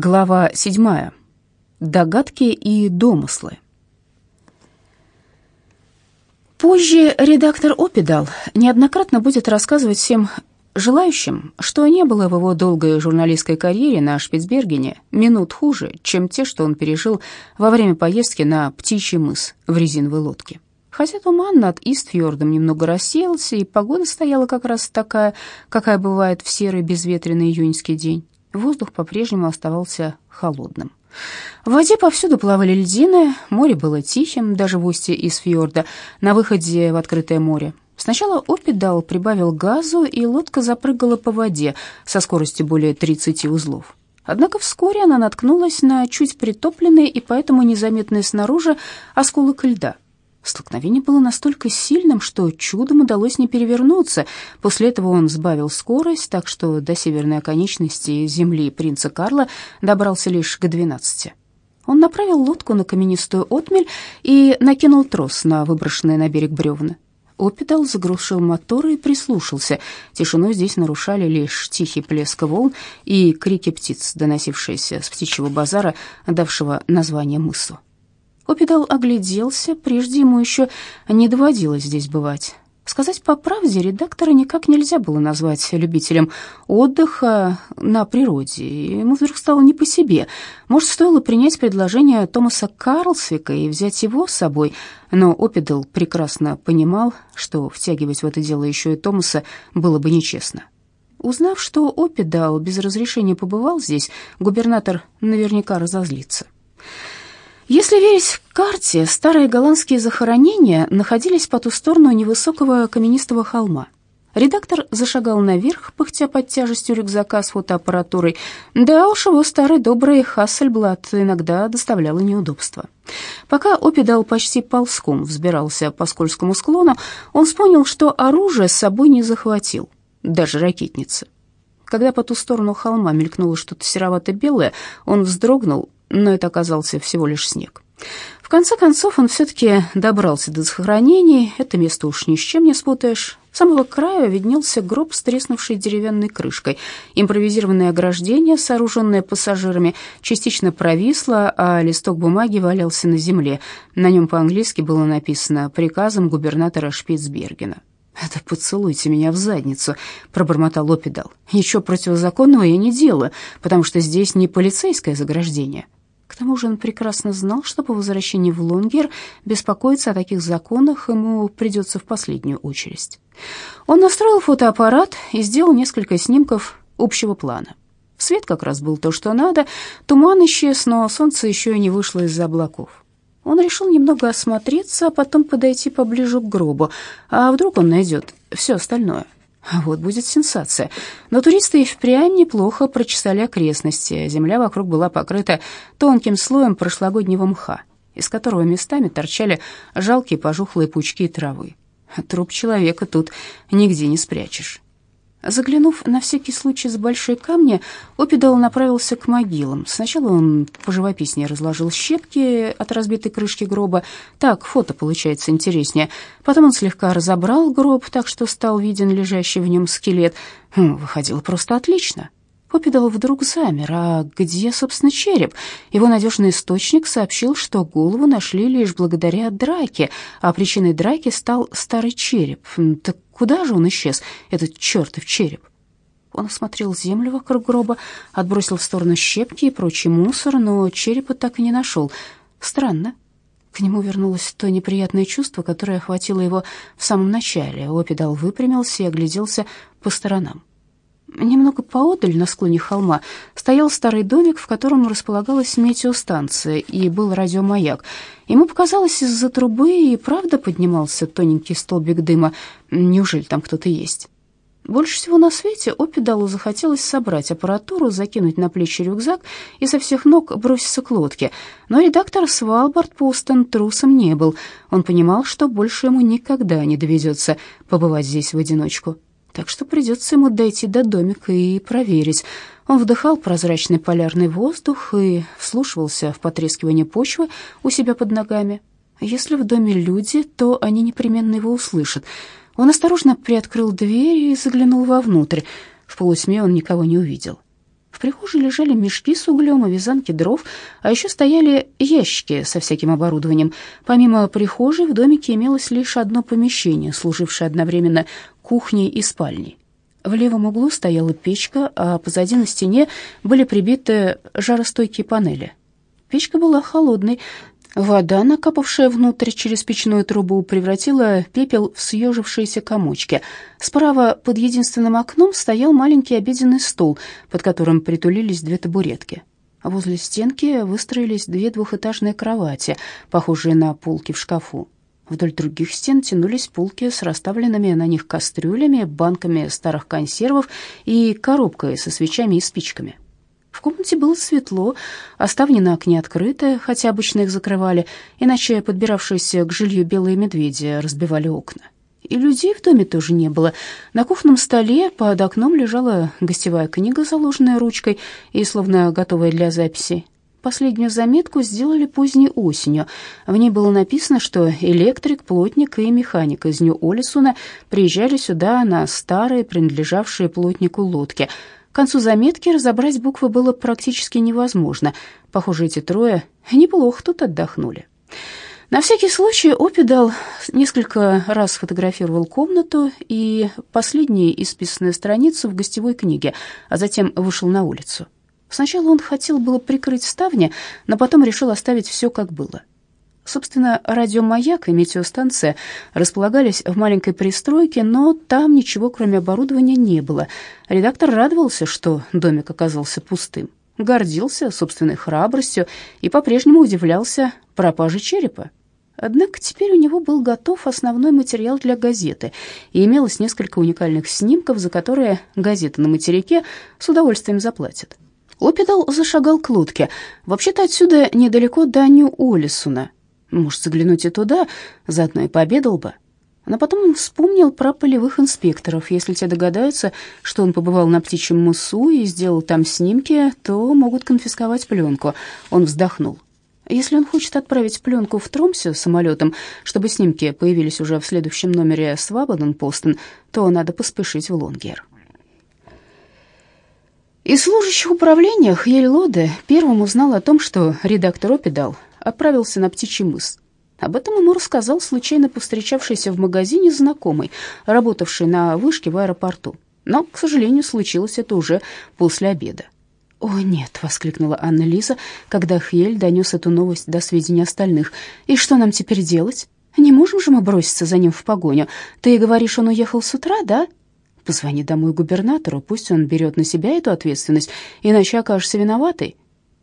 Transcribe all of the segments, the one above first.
Глава 7. Догадки и домыслы. Позже редактор Опидал неоднократно будет рассказывать всем желающим, что не было в его долгой журналистской карьере на Шпицбергене минут хуже, чем те, что он пережил во время поездки на Птичий мыс в резиновой лодке. Хотя туман над Истфьордом немного рассеялся, и погода стояла как раз такая, какая бывает в серый безветренный июньский день. Воздух по-прежнему оставался холодным. В воде повсюду плавали льдины, море было тихим, даже в устье из фьорда, на выходе в открытое море. Сначала Опидал прибавил газу, и лодка запрыгала по воде со скоростью более 30 узлов. Однако вскоре она наткнулась на чуть притопленный и поэтому незаметный снаружи осколок льда — Столкновение было настолько сильным, что чудом удалось не перевернуться. После этого он сбавил скорость, так что до северной оконечности земли принца Карла добрался лишь к двенадцати. Он направил лодку на каменистую отмель и накинул трос на выброшенные на берег бревна. Опидал заглушил моторы и прислушался. Тишину здесь нарушали лишь тихий плеск волн и крики птиц, доносившиеся с птичьего базара, давшего название мысу. Опидал огляделся, прежде ему еще не доводилось здесь бывать. Сказать по правде, редактора никак нельзя было назвать любителем отдыха на природе. Ему вдруг стало не по себе. Может, стоило принять предложение Томаса Карлсвика и взять его с собой, но Опидал прекрасно понимал, что втягивать в это дело еще и Томаса было бы нечестно. Узнав, что Опидал без разрешения побывал здесь, губернатор наверняка разозлится. Если верить карте, старые голландские захоронения находились по ту сторону невысокого каменистого холма. Редактор зашагал наверх, пыхтя под тяжестью рюкзака с фотоаппаратурой. Да уж его старый добрый Хассельблат иногда доставляла неудобства. Пока Опидал почти ползком взбирался по скользкому склону, он вспомнил, что оружие с собой не захватил, даже ракетницы. Когда по ту сторону холма мелькнуло что-то серовато-белое, он вздрогнул но это оказался всего лишь снег. В конце концов он все-таки добрался до захоронений, это место уж ни с чем не спутаешь. С самого края виднелся гроб с треснувшей деревянной крышкой. Импровизированное ограждение, сооруженное пассажирами, частично провисло, а листок бумаги валялся на земле. На нем по-английски было написано приказом губернатора Шпицбергена. «Это поцелуйте меня в задницу», — пробормотал Опидал. «Ничего противозаконного я не делаю, потому что здесь не полицейское заграждение». Тому же он прекрасно знал, что по возвращении в Лонгер беспокоиться о таких законах ему придется в последнюю очередь. Он настроил фотоаппарат и сделал несколько снимков общего плана. Свет как раз был то, что надо, туман исчез, но солнце еще и не вышло из-за облаков. Он решил немного осмотреться, а потом подойти поближе к гробу. А вдруг он найдет все остальное? Вот будет сенсация. Но туристы и впрямь неплохо прочесали окрестности. Земля вокруг была покрыта тонким слоем прошлогоднего мха, из которого местами торчали жалкие пожухлые пучки травы. Труп человека тут нигде не спрячешь. Заглянув на всякий случай за большой камни, Опидал направился к могилам. Сначала он поживописнее разложил щепки от разбитой крышки гроба. Так фото получается интереснее. Потом он слегка разобрал гроб, так что стал виден лежащий в нем скелет. Хм, выходило просто отлично. Опидал вдруг замер. А где, собственно, череп? Его надежный источник сообщил, что голову нашли лишь благодаря драке, а причиной драки стал старый череп. Так Куда же он исчез, этот чертов череп? Он осмотрел землю вокруг гроба, отбросил в сторону щепки и прочий мусор, но черепа так и не нашел. Странно. К нему вернулось то неприятное чувство, которое охватило его в самом начале. Опидал выпрямился и огляделся по сторонам. Немного поодаль, на склоне холма, стоял старый домик, в котором располагалась метеостанция, и был радиомаяк. Ему показалось, из-за трубы и правда поднимался тоненький столбик дыма. Неужели там кто-то есть? Больше всего на свете Опидалу захотелось собрать аппаратуру, закинуть на плечи рюкзак и со всех ног броситься к лодке. Но редактор Свалбард Пустон трусом не был. Он понимал, что больше ему никогда не доведется побывать здесь в одиночку так что придется ему дойти до домика и проверить. Он вдыхал прозрачный полярный воздух и вслушивался в потрескивание почвы у себя под ногами. Если в доме люди, то они непременно его услышат. Он осторожно приоткрыл дверь и заглянул вовнутрь. В полутьме он никого не увидел. В прихожей лежали мешки с углем и вязанки дров, а еще стояли ящики со всяким оборудованием. Помимо прихожей в домике имелось лишь одно помещение, служившее одновременно кухней и спальней. В левом углу стояла печка, а позади на стене были прибиты жаростойкие панели. Печка была холодной. Вода, накапавшая внутрь через печную трубу, превратила пепел в съежившиеся комочки. Справа под единственным окном стоял маленький обеденный стол, под которым притулились две табуретки. Возле стенки выстроились две двухэтажные кровати, похожие на полки в шкафу. Вдоль других стен тянулись полки с расставленными на них кастрюлями, банками старых консервов и коробкой со свечами и спичками. В комнате было светло, а ставни на окне открыты, хотя обычно их закрывали, иначе подбиравшиеся к жилью белые медведи разбивали окна. И людей в доме тоже не было. На кухонном столе под окном лежала гостевая книга, заложенная ручкой и словно готовая для записи. Последнюю заметку сделали поздней осенью. В ней было написано, что электрик, плотник и механик из Нью-Олисуна приезжали сюда на старые, принадлежавшие плотнику лодки. Концу заметки разобрать буквы было практически невозможно. Похоже, эти трое неплохо тут отдохнули. На всякий случай Опидал несколько раз фотографировал комнату и последние исписанные страницы в гостевой книге, а затем вышел на улицу. Сначала он хотел было прикрыть ставни, но потом решил оставить все как было. Собственно, радиомаяк и метеостанция располагались в маленькой пристройке, но там ничего, кроме оборудования, не было. Редактор радовался, что домик оказался пустым, гордился собственной храбростью и по-прежнему удивлялся пропаже черепа. Однако теперь у него был готов основной материал для газеты, и имелось несколько уникальных снимков, за которые газета на материке с удовольствием заплатит. Опидал зашагал к лодке. Вообще-то отсюда недалеко до Нью-Олисуна. Может, заглянуть и туда, заодно и пообедал бы. Но потом он вспомнил про полевых инспекторов. Если те догадаются, что он побывал на птичьем мысу и сделал там снимки, то могут конфисковать пленку. Он вздохнул. Если он хочет отправить пленку в Тромсе самолетом, чтобы снимки появились уже в следующем номере Свабаден Постон, то надо поспешить в Лонгер. Из служащих управления Хьель Лоде первым узнал о том, что редактор Опидал отправился на Птичий мыс. Об этом ему рассказал случайно повстречавшийся в магазине знакомый, работавший на вышке в аэропорту. Но, к сожалению, случилось это уже после обеда. «О, нет!» — воскликнула Анна Лиза, когда Хьель донес эту новость до сведения остальных. «И что нам теперь делать? Не можем же мы броситься за ним в погоню? Ты говоришь, он уехал с утра, да?» Позвони домой губернатору, пусть он берет на себя эту ответственность, иначе окажешься виноватой.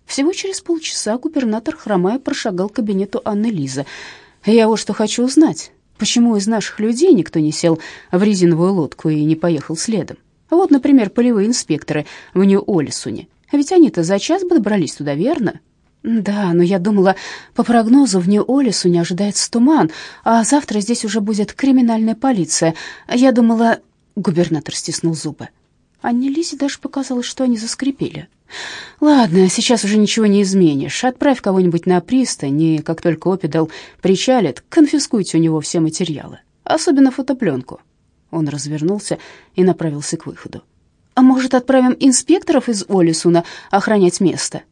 Всего через полчаса губернатор, хромая, прошагал к кабинету Анны Лизы. «Я вот что хочу узнать. Почему из наших людей никто не сел в резиновую лодку и не поехал следом? Вот, например, полевые инспекторы в Нью-Олисуне. Ведь они-то за час бы добрались туда, верно?» «Да, но я думала, по прогнозу в Нью-Олису не ожидается туман, а завтра здесь уже будет криминальная полиция. Я думала, Губернатор стиснул зубы. Анне Лизе даже показалось, что они заскрипели. «Ладно, сейчас уже ничего не изменишь. Отправь кого-нибудь на пристань, и как только Опидал причалит, конфискуйте у него все материалы, особенно фотопленку». Он развернулся и направился к выходу. «А может, отправим инспекторов из Олисуна охранять место?»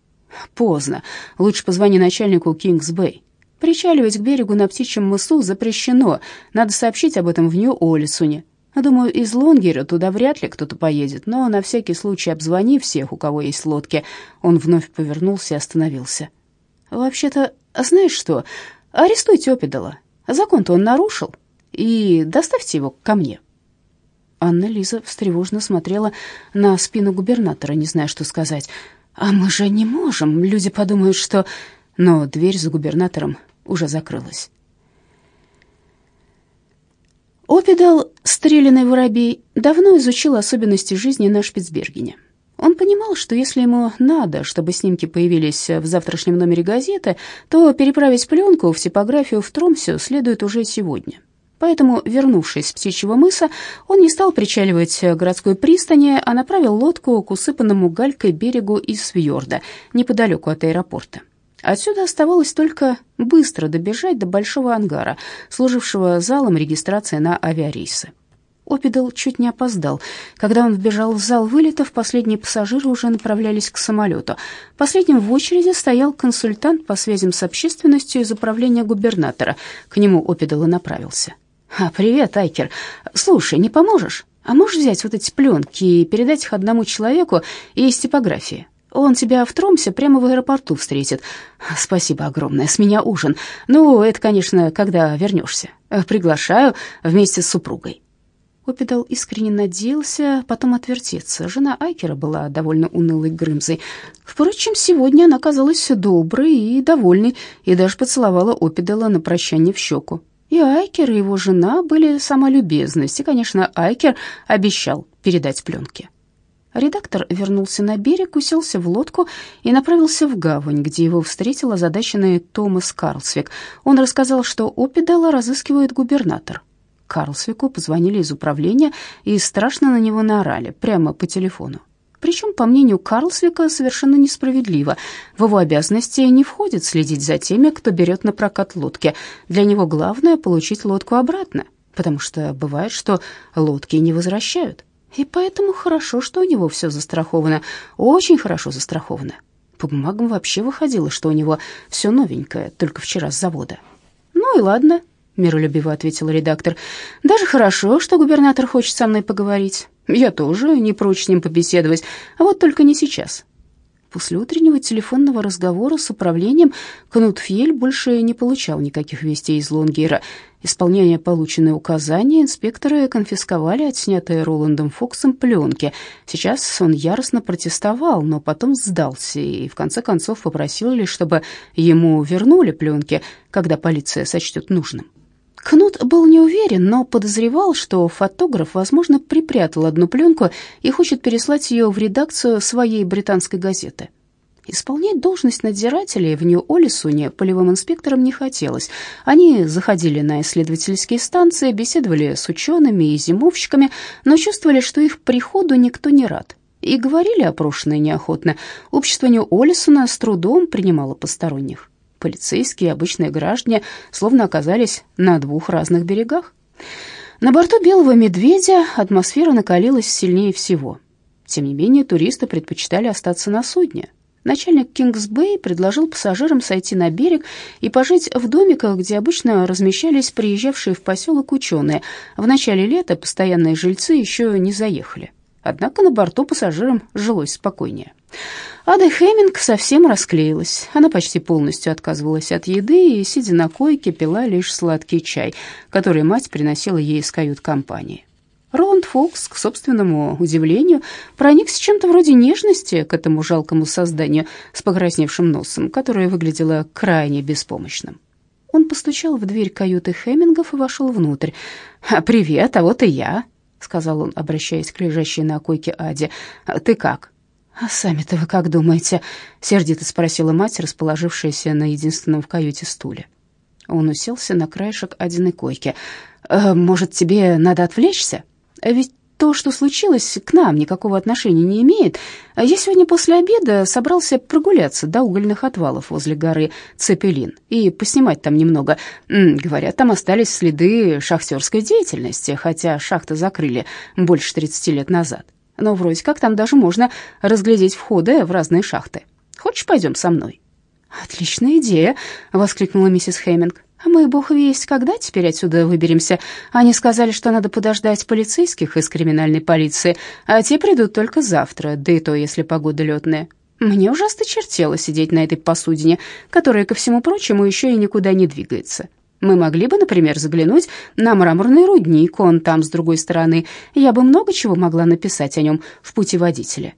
«Поздно. Лучше позвони начальнику Кингс-Бэй. Причаливать к берегу на птичьем мысу запрещено. Надо сообщить об этом в Нью-Олисуне. Думаю, из Лонгера туда вряд ли кто-то поедет, но на всякий случай обзвони всех, у кого есть лодки. Он вновь повернулся и остановился. Вообще-то, знаешь что? Арестуйте Опидала. Закон-то он нарушил. И доставьте его ко мне. Анна Лиза встревоженно смотрела на спину губернатора, не зная, что сказать. «А мы же не можем. Люди подумают, что...» Но дверь за губернатором уже закрылась. Опидал, стрелянный воробей, давно изучил особенности жизни на Шпицбергене. Он понимал, что если ему надо, чтобы снимки появились в завтрашнем номере газеты, то переправить пленку в типографию в Тромсе следует уже сегодня. Поэтому, вернувшись с птичьего мыса, он не стал причаливать к городской пристани, а направил лодку к усыпанному галькой берегу из Фьорда, неподалеку от аэропорта. Отсюда оставалось только быстро добежать до большого ангара, служившего залом регистрации на авиарейсы. Опидал чуть не опоздал. Когда он вбежал в зал вылетов, последние пассажиры уже направлялись к самолету. Последним в очереди стоял консультант по связям с общественностью из управления губернатора. К нему Опидал и направился. «А, «Привет, Айкер. Слушай, не поможешь? А можешь взять вот эти пленки и передать их одному человеку из типографии? Он тебя в Тромсе прямо в аэропорту встретит. Спасибо огромное, с меня ужин. Ну, это, конечно, когда вернешься. Приглашаю вместе с супругой». Опидал искренне надеялся потом отвертеться. Жена Айкера была довольно унылой Грымзой. Впрочем, сегодня она казалась доброй и довольной, и даже поцеловала Опидала на прощание в щеку. И Айкер, и его жена были сама любезность, и, конечно, Айкер обещал передать пленки. Редактор вернулся на берег, уселся в лодку и направился в гавань, где его встретил озадаченный Томас Карлсвик. Он рассказал, что Опидала разыскивает губернатор. Карлсвику позвонили из управления и страшно на него наорали, прямо по телефону. Причем, по мнению Карлсвика, совершенно несправедливо. В его обязанности не входит следить за теми, кто берет на прокат лодки. Для него главное — получить лодку обратно, потому что бывает, что лодки не возвращают. И поэтому хорошо, что у него все застраховано, очень хорошо застраховано. По бумагам вообще выходило, что у него все новенькое, только вчера с завода. Ну и ладно, — миролюбиво ответил редактор. «Даже хорошо, что губернатор хочет со мной поговорить. Я тоже не прочь с ним побеседовать, а вот только не сейчас». После утреннего телефонного разговора с управлением Кнут Фьель больше не получал никаких вестей из Лонгера. Исполняя полученные указания, инспекторы конфисковали отснятые Роландом Фоксом пленки. Сейчас он яростно протестовал, но потом сдался и в конце концов попросил лишь, чтобы ему вернули пленки, когда полиция сочтет нужным. Кнут был не уверен, но подозревал, что фотограф, возможно, припрятал одну пленку и хочет переслать ее в редакцию своей британской газеты. Исполнять должность надзирателей в Нью-Олисуне полевым инспекторам не хотелось. Они заходили на исследовательские станции, беседовали с учеными и зимовщиками, но чувствовали, что их приходу никто не рад. И говорили опрошенные неохотно. Общество Нью-Олисуна с трудом принимало посторонних полицейские и обычные граждане словно оказались на двух разных берегах. На борту «Белого медведя» атмосфера накалилась сильнее всего. Тем не менее, туристы предпочитали остаться на судне. Начальник Кингс-Бэй предложил пассажирам сойти на берег и пожить в домиках, где обычно размещались приезжавшие в поселок ученые. В начале лета постоянные жильцы еще не заехали. Однако на борту пассажирам жилось спокойнее. Ада Хеминг совсем расклеилась. Она почти полностью отказывалась от еды и, сидя на койке, пила лишь сладкий чай, который мать приносила ей из кают-компании. Роланд Фокс, к собственному удивлению, проникся чем-то вроде нежности к этому жалкому созданию с покрасневшим носом, которое выглядело крайне беспомощным. Он постучал в дверь каюты Хемингов и вошел внутрь. «Привет, а вот и я», — сказал он, обращаясь к лежащей на койке Аде. «Ты как?» «А сами-то вы как думаете?» — сердито спросила мать, расположившаяся на единственном в каюте стуле. Он уселся на краешек одиной койки. «Э, «Может, тебе надо отвлечься? Ведь то, что случилось, к нам никакого отношения не имеет. Я сегодня после обеда собрался прогуляться до угольных отвалов возле горы Цепелин и поснимать там немного. Говорят, там остались следы шахтерской деятельности, хотя шахты закрыли больше 30 лет назад но вроде как там даже можно разглядеть входы в разные шахты. Хочешь, пойдем со мной?» «Отличная идея!» — воскликнула миссис Хэмминг. «А мы, бог весть, когда теперь отсюда выберемся? Они сказали, что надо подождать полицейских из криминальной полиции, а те придут только завтра, да и то, если погода летная. Мне ужасно чертело сидеть на этой посудине, которая, ко всему прочему, еще и никуда не двигается. Мы могли бы, например, заглянуть на мраморный рудник, он там с другой стороны. Я бы много чего могла написать о нем в путеводителе».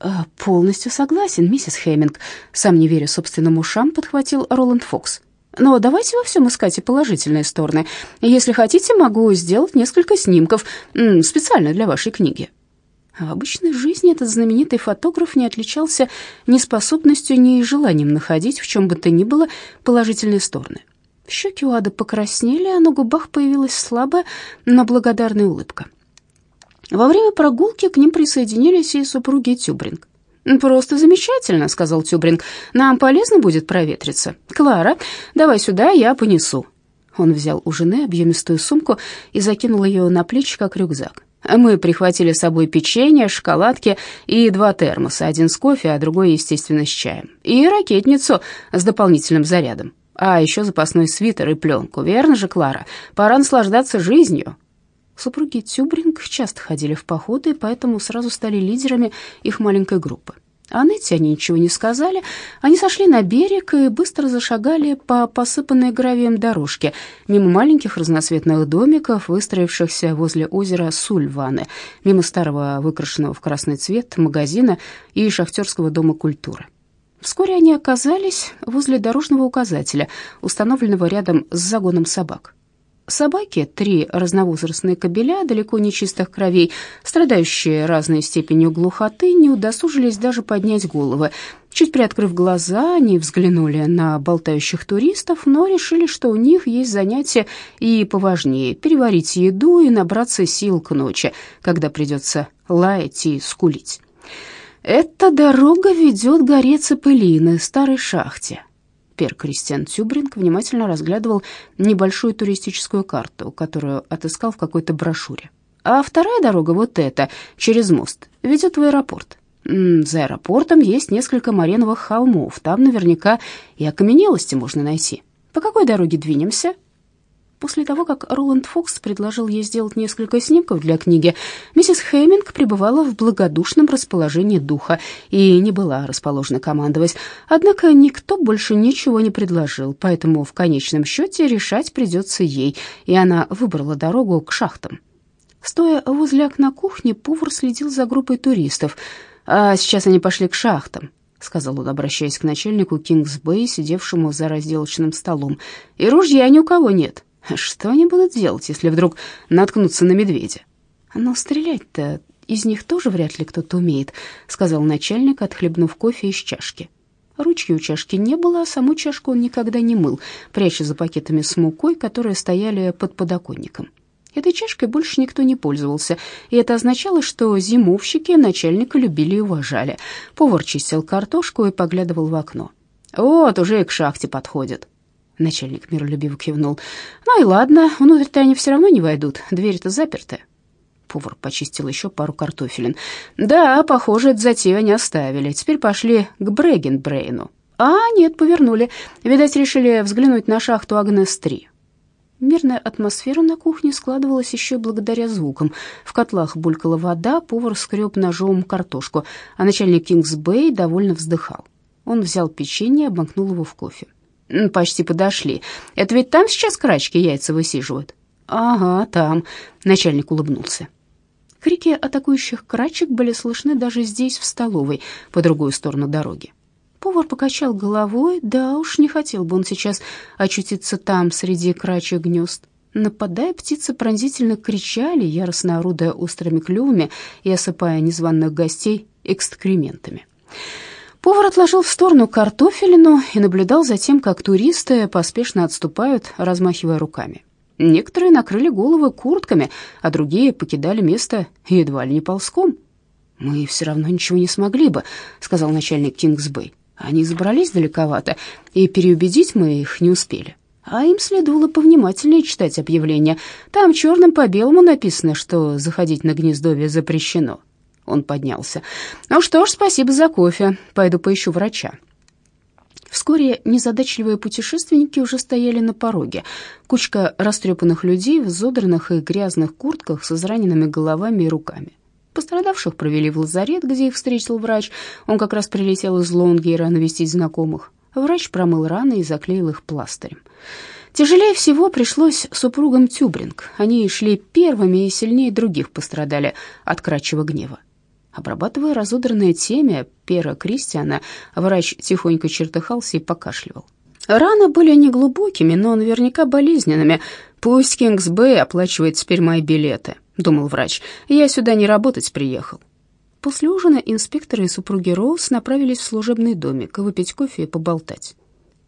«Э, «Полностью согласен, миссис Хэмминг», — сам не веря собственным ушам, подхватил Роланд Фокс. «Но давайте во всем искать и положительные стороны. Если хотите, могу сделать несколько снимков специально для вашей книги». В обычной жизни этот знаменитый фотограф не отличался ни способностью, ни желанием находить в чем бы то ни было положительные стороны. Щеки у Ады покраснели, а на губах появилась слабая, но благодарная улыбка. Во время прогулки к ним присоединились и супруги Тюбринг. «Просто замечательно», — сказал Тюбринг. «Нам полезно будет проветриться. Клара, давай сюда, я понесу». Он взял у жены объемистую сумку и закинул ее на плечи, как рюкзак. Мы прихватили с собой печенье, шоколадки и два термоса, один с кофе, а другой, естественно, с чаем. И ракетницу с дополнительным зарядом. А еще запасной свитер и пленку. Верно же, Клара? Пора наслаждаться жизнью. Супруги Тюбринг часто ходили в походы, поэтому сразу стали лидерами их маленькой группы. О Нете они ничего не сказали. Они сошли на берег и быстро зашагали по посыпанной гравием дорожке, мимо маленьких разноцветных домиков, выстроившихся возле озера Сульваны, мимо старого выкрашенного в красный цвет магазина и шахтерского дома культуры. Вскоре они оказались возле дорожного указателя, установленного рядом с загоном собак. Собаки, три разновозрастные кобеля, далеко не чистых кровей, страдающие разной степенью глухоты, не удосужились даже поднять головы. Чуть приоткрыв глаза, они взглянули на болтающих туристов, но решили, что у них есть занятие и поважнее — переварить еду и набраться сил к ночи, когда придется лаять и скулить. «Эта дорога ведет к горе Цепелины, старой шахте», Пер Кристиан Тюбринг внимательно разглядывал небольшую туристическую карту, которую отыскал в какой-то брошюре. А вторая дорога, вот эта, через мост, ведет в аэропорт. За аэропортом есть несколько мареновых холмов, там наверняка и окаменелости можно найти. По какой дороге двинемся? После того, как Роланд Фокс предложил ей сделать несколько снимков для книги, миссис Хейминг пребывала в благодушном расположении духа и не была расположена командовать. Однако никто больше ничего не предложил, поэтому в конечном счете решать придется ей, и она выбрала дорогу к шахтам. Стоя возле окна кухни, повар следил за группой туристов. «А сейчас они пошли к шахтам», — сказал он, обращаясь к начальнику Кингс-Бэй, сидевшему за разделочным столом. «И ружья ни у кого нет». Что они будут делать, если вдруг наткнутся на медведя? Но стрелять-то из них тоже вряд ли кто-то умеет, сказал начальник, отхлебнув кофе из чашки. Ручки у чашки не было, а саму чашку он никогда не мыл, пряча за пакетами с мукой, которые стояли под подоконником. Этой чашкой больше никто не пользовался, и это означало, что зимовщики начальника любили и уважали. Повар чистил картошку и поглядывал в окно. «Вот, уже и к шахте подходят», Начальник миролюбиво кивнул. «Ну и ладно, внутрь-то они все равно не войдут, дверь-то заперта». Повар почистил еще пару картофелин. «Да, похоже, эту затею они оставили. Теперь пошли к Брегенбрейну». «А, нет, повернули. Видать, решили взглянуть на шахту Агнес-3». Мирная атмосфера на кухне складывалась еще благодаря звукам. В котлах булькала вода, повар скреб ножом картошку, а начальник Кингс-Бэй довольно вздыхал. Он взял печенье и обмакнул его в кофе. «Почти подошли. Это ведь там сейчас крачки яйца высиживают?» «Ага, там», — начальник улыбнулся. Крики атакующих крачек были слышны даже здесь, в столовой, по другую сторону дороги. Повар покачал головой, да уж не хотел бы он сейчас очутиться там, среди крачьих гнезд. Нападая, птицы пронзительно кричали, яростно орудуя острыми клювами и осыпая незваных гостей экскрементами. Повар отложил в сторону картофелину и наблюдал за тем, как туристы поспешно отступают, размахивая руками. Некоторые накрыли головы куртками, а другие покидали место едва ли не ползком. «Мы все равно ничего не смогли бы», — сказал начальник Кингсбэй. «Они забрались далековато, и переубедить мы их не успели. А им следовало повнимательнее читать объявление. Там черным по белому написано, что заходить на гнездовье запрещено». Он поднялся. «Ну что ж, спасибо за кофе. Пойду поищу врача». Вскоре незадачливые путешественники уже стояли на пороге. Кучка растрепанных людей в задранных и грязных куртках с израненными головами и руками. Пострадавших провели в лазарет, где их встретил врач. Он как раз прилетел из Лонгейра навестить знакомых. Врач промыл раны и заклеил их пластырем. Тяжелее всего пришлось супругам Тюбринг. Они шли первыми и сильнее других пострадали от крачего гнева. Обрабатывая разодранное темя пера Кристиана, врач тихонько чертыхался и покашливал. Раны были неглубокими, но наверняка болезненными. «Пусть Кингс-Бэй оплачивает теперь мои билеты», — думал врач. «Я сюда не работать приехал». После ужина инспекторы и супруги Роуз направились в служебный домик выпить кофе и поболтать.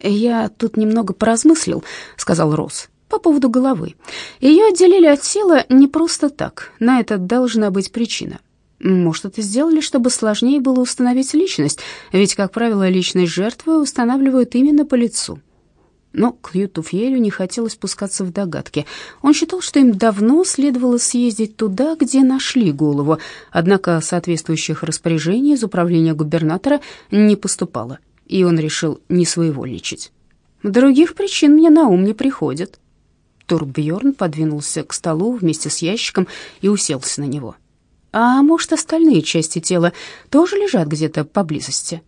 «Я тут немного поразмыслил», — сказал Роуз, — «по поводу головы. Ее отделили от тела не просто так, на это должна быть причина. Может, это сделали, чтобы сложнее было установить личность, ведь, как правило, личность жертвы устанавливают именно по лицу. Но Кьюту Фьелю не хотелось пускаться в догадки. Он считал, что им давно следовало съездить туда, где нашли голову, однако соответствующих распоряжений из управления губернатора не поступало, и он решил не своевольничать. «Других причин мне на ум не приходит». Турбьерн подвинулся к столу вместе с ящиком и уселся на него. «А может, остальные части тела тоже лежат где-то поблизости?»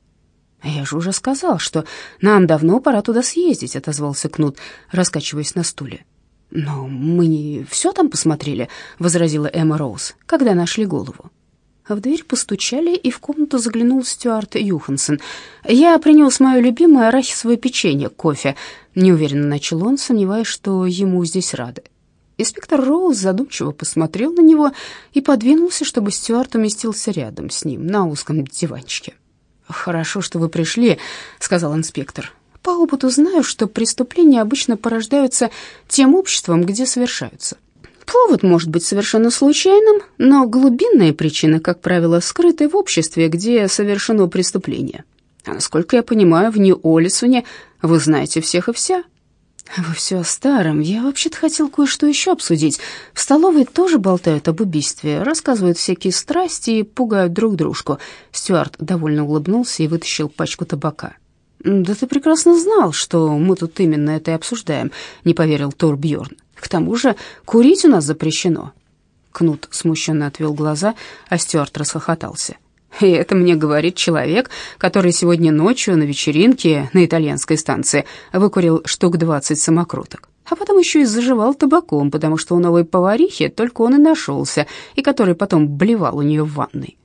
«Я же уже сказал, что нам давно пора туда съездить», — отозвался Кнут, раскачиваясь на стуле. «Но мы не все там посмотрели», — возразила Эмма Роуз, когда нашли голову. В дверь постучали, и в комнату заглянул Стюарт Юхансон. «Я принес мое любимое арахисовое печенье, кофе», — неуверенно начал он, сомневаясь, что ему здесь рады. Инспектор Роуз задумчиво посмотрел на него и подвинулся, чтобы Стюарт уместился рядом с ним на узком диванчике. «Хорошо, что вы пришли», — сказал инспектор. «По опыту знаю, что преступления обычно порождаются тем обществом, где совершаются. Повод может быть совершенно случайным, но глубинные причины, как правило, скрыты в обществе, где совершено преступление. А насколько я понимаю, в Нью-Олисуне вы знаете всех и вся». «Вы все о старом. Я вообще-то хотел кое-что еще обсудить. В столовой тоже болтают об убийстве, рассказывают всякие страсти и пугают друг дружку». Стюарт довольно улыбнулся и вытащил пачку табака. «Да ты прекрасно знал, что мы тут именно это и обсуждаем», — не поверил Тор Бьорн. «К тому же курить у нас запрещено». Кнут смущенно отвел глаза, а Стюарт расхохотался. И это мне говорит человек, который сегодня ночью на вечеринке на итальянской станции выкурил штук двадцать самокруток. А потом еще и заживал табаком, потому что у новой поварихи только он и нашелся, и который потом блевал у нее в ванной.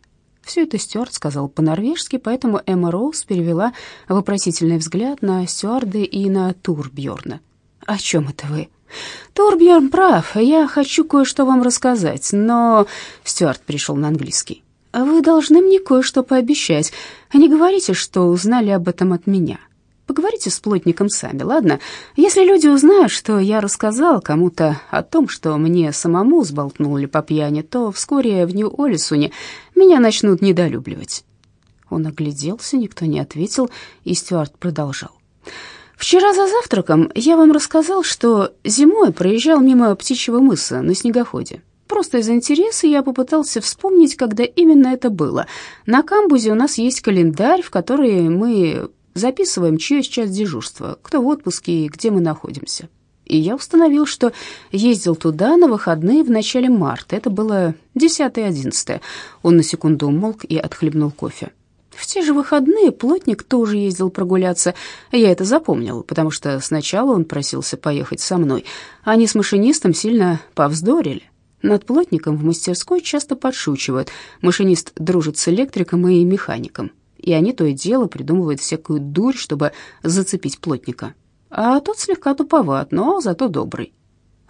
Все это Стюарт сказал по-норвежски, поэтому Эмма Роуз перевела вопросительный взгляд на Стюарда и на Турбьорна. «О чем это вы?» «Турбьерн прав, я хочу кое-что вам рассказать, но...» Стюарт пришел на английский. Вы должны мне кое-что пообещать. Не говорите, что узнали об этом от меня. Поговорите с плотником сами, ладно? Если люди узнают, что я рассказал кому-то о том, что мне самому сболтнули по пьяни, то вскоре в Нью-Олисуне меня начнут недолюбливать». Он огляделся, никто не ответил, и Стюарт продолжал. «Вчера за завтраком я вам рассказал, что зимой проезжал мимо птичьего мыса на снегоходе. Просто из интереса я попытался вспомнить, когда именно это было. На камбузе у нас есть календарь, в который мы записываем, чье сейчас дежурство, кто в отпуске и где мы находимся. И я установил, что ездил туда на выходные в начале марта. Это было 10-11. Он на секунду умолк и отхлебнул кофе. В те же выходные плотник тоже ездил прогуляться. Я это запомнил, потому что сначала он просился поехать со мной. Они с машинистом сильно повздорили. Над плотником в мастерской часто подшучивают. Машинист дружит с электриком и механиком, и они то и дело придумывают всякую дурь, чтобы зацепить плотника. А тот слегка туповат, но зато добрый.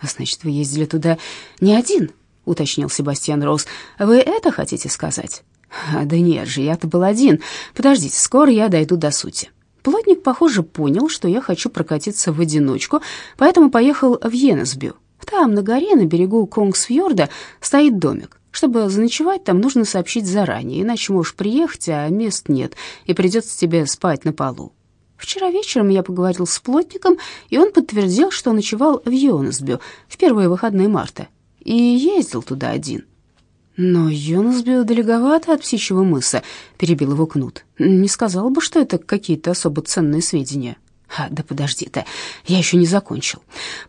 «Значит, вы ездили туда не один?» — уточнил Себастьян Роуз. «Вы это хотите сказать?» «Да нет же, я-то был один. Подождите, скоро я дойду до сути». Плотник, похоже, понял, что я хочу прокатиться в одиночку, поэтому поехал в Йенесбю, там, на горе, на берегу Конгсфьорда, стоит домик. Чтобы заночевать, там нужно сообщить заранее, иначе можешь приехать, а мест нет, и придется тебе спать на полу. Вчера вечером я поговорил с плотником, и он подтвердил, что ночевал в Йонасбю в первые выходные марта и ездил туда один. «Но Йонасбю далековато от птичьего мыса», — перебил его Кнут. «Не сказал бы, что это какие-то особо ценные сведения». А, да подожди ты, я еще не закончил.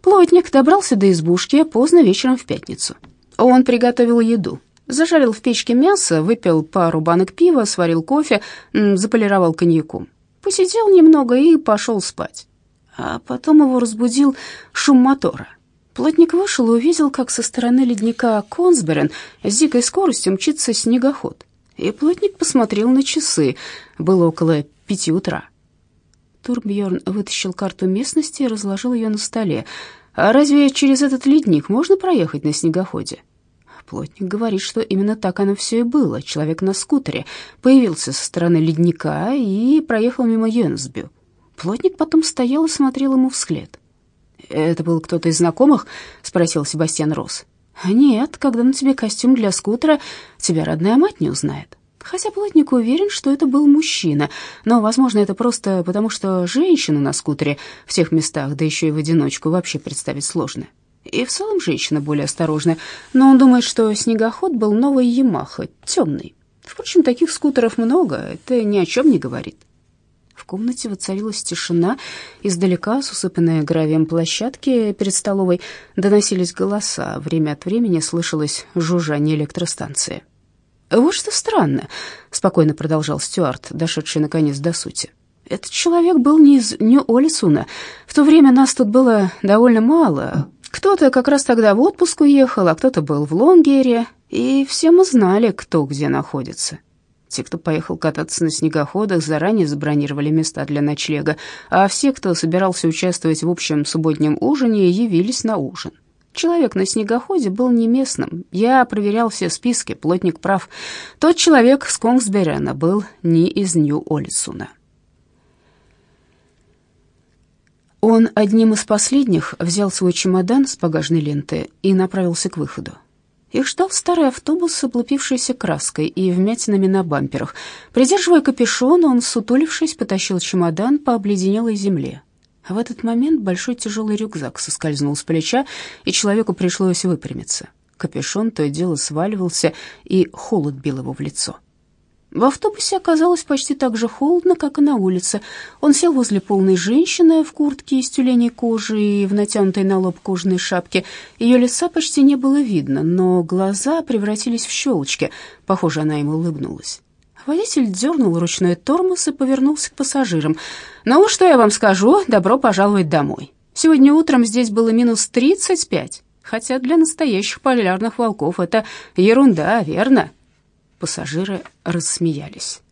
Плотник добрался до избушки поздно вечером в пятницу. Он приготовил еду. Зажарил в печке мясо, выпил пару банок пива, сварил кофе, заполировал коньяком. Посидел немного и пошел спать. А потом его разбудил шум мотора. Плотник вышел и увидел, как со стороны ледника Консберен с дикой скоростью мчится снегоход. И плотник посмотрел на часы. Было около пяти утра. Турбьерн вытащил карту местности и разложил ее на столе. «А разве через этот ледник можно проехать на снегоходе?» Плотник говорит, что именно так оно все и было. Человек на скутере появился со стороны ледника и проехал мимо Йенсбю. Плотник потом стоял и смотрел ему вслед. «Это был кто-то из знакомых?» — спросил Себастьян Росс. «Нет, когда на тебе костюм для скутера, тебя родная мать не узнает. Хотя плотник уверен, что это был мужчина, но, возможно, это просто потому, что женщину на скутере в тех местах, да еще и в одиночку, вообще представить сложно. И в целом женщина более осторожная, но он думает, что снегоход был новой Ямаха, темный. Впрочем, таких скутеров много, это ни о чем не говорит. В комнате воцарилась тишина. Издалека, с усыпанной гравием площадки перед столовой, доносились голоса. Время от времени слышалось жужжание электростанции. «Вот что странно», — спокойно продолжал Стюарт, дошедший наконец до сути. «Этот человек был не из Нью-Олисуна. В то время нас тут было довольно мало. Кто-то как раз тогда в отпуск уехал, а кто-то был в Лонгере, и все мы знали, кто где находится. Те, кто поехал кататься на снегоходах, заранее забронировали места для ночлега, а все, кто собирался участвовать в общем субботнем ужине, явились на ужин. Человек на снегоходе был не местным. Я проверял все списки, плотник прав. Тот человек с Конгсберена был не из Нью-Олисуна. Он одним из последних взял свой чемодан с багажной ленты и направился к выходу. Их ждал старый автобус с облупившейся краской и вмятинами на бамперах. Придерживая капюшон, он, сутулившись, потащил чемодан по обледенелой земле. А в этот момент большой тяжелый рюкзак соскользнул с плеча, и человеку пришлось выпрямиться. Капюшон то и дело сваливался, и холод бил его в лицо. В автобусе оказалось почти так же холодно, как и на улице. Он сел возле полной женщины в куртке из тюленей кожи и в натянутой на лоб кожаной шапке. Ее лица почти не было видно, но глаза превратились в щелочки. Похоже, она ему улыбнулась. Водитель дернул ручной тормоз и повернулся к пассажирам. «Ну, что я вам скажу? Добро пожаловать домой. Сегодня утром здесь было минус 35, хотя для настоящих полярных волков это ерунда, верно?» Пассажиры рассмеялись.